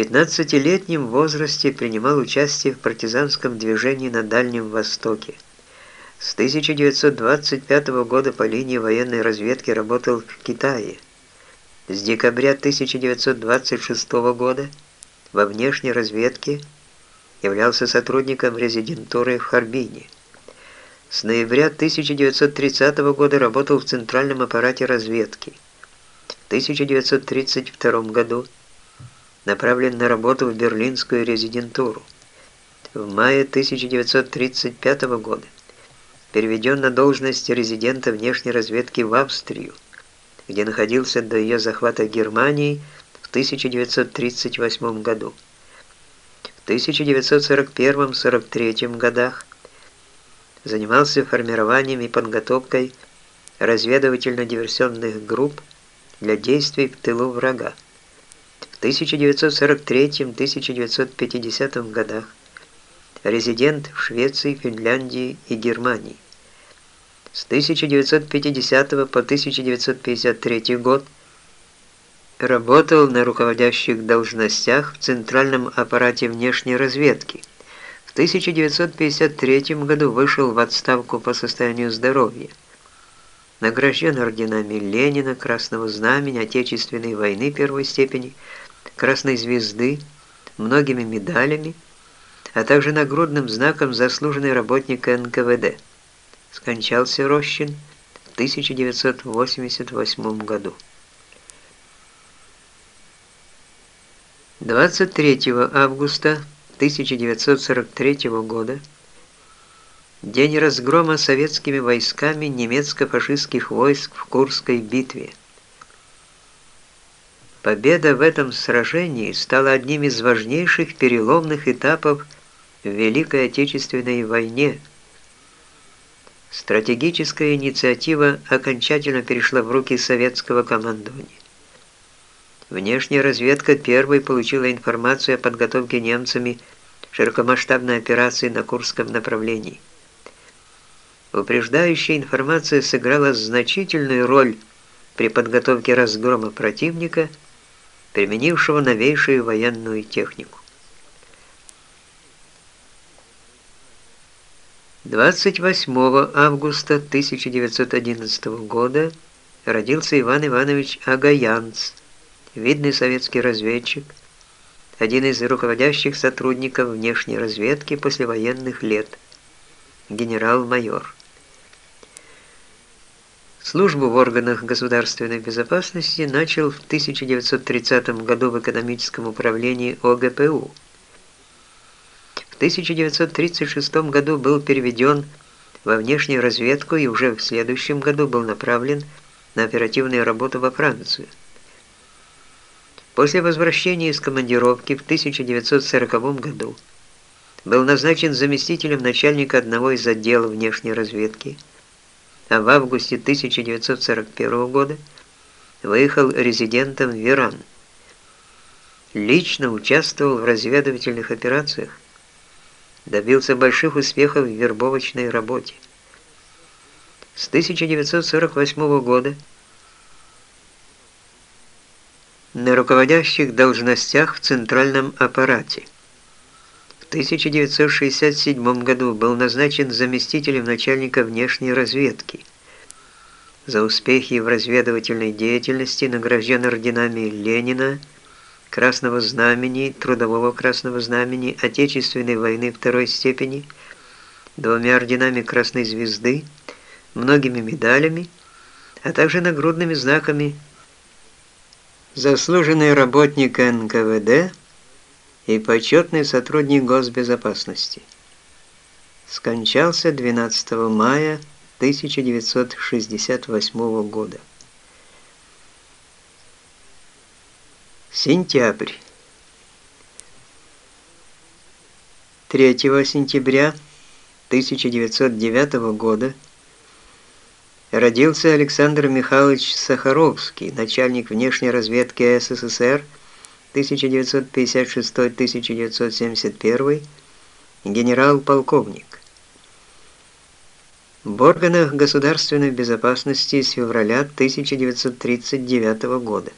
15-летнем возрасте принимал участие в партизанском движении на Дальнем Востоке. С 1925 года по линии военной разведки работал в Китае. С декабря 1926 года во внешней разведке являлся сотрудником резидентуры в Харбине. С ноября 1930 года работал в центральном аппарате разведки. В 1932 году направлен на работу в берлинскую резидентуру. В мае 1935 года переведен на должность резидента внешней разведки в Австрию, где находился до ее захвата Германии в 1938 году. В 1941-43 годах занимался формированием и подготовкой разведывательно-диверсионных групп для действий в тылу врага. В 1943-1950 годах резидент в Швеции, Финляндии и Германии. С 1950 по 1953 год работал на руководящих должностях в Центральном аппарате внешней разведки. В 1953 году вышел в отставку по состоянию здоровья награжден орденами Ленина, Красного Знамени, Отечественной войны первой степени, Красной Звезды, многими медалями, а также нагрудным знаком «Заслуженный работник НКВД». Скончался Рощин в 1988 году. 23 августа 1943 года День разгрома советскими войсками немецко-фашистских войск в Курской битве. Победа в этом сражении стала одним из важнейших переломных этапов в Великой Отечественной войне. Стратегическая инициатива окончательно перешла в руки советского командования. Внешняя разведка первой получила информацию о подготовке немцами широкомасштабной операции на Курском направлении. Упреждающая информация сыграла значительную роль при подготовке разгрома противника, применившего новейшую военную технику. 28 августа 1911 года родился Иван Иванович Агаянц, видный советский разведчик, один из руководящих сотрудников внешней разведки послевоенных лет, генерал-майор. Службу в органах государственной безопасности начал в 1930 году в экономическом управлении ОГПУ. В 1936 году был переведен во внешнюю разведку и уже в следующем году был направлен на оперативную работу во Францию. После возвращения из командировки в 1940 году был назначен заместителем начальника одного из отделов внешней разведки – а в августе 1941 года выехал резидентом в Иран. Лично участвовал в разведывательных операциях, добился больших успехов в вербовочной работе. С 1948 года на руководящих должностях в центральном аппарате. 1967 году был назначен заместителем начальника внешней разведки. За успехи в разведывательной деятельности награжден орденами Ленина, Красного Знамени, Трудового Красного Знамени, Отечественной войны второй степени, двумя орденами Красной Звезды, многими медалями, а также нагрудными знаками «Заслуженный работник НКВД», и почетный сотрудник госбезопасности. Скончался 12 мая 1968 года. Сентябрь. 3 сентября 1909 года родился Александр Михайлович Сахаровский, начальник внешней разведки СССР, 1956-1971, генерал-полковник. В органах государственной безопасности с февраля 1939 года.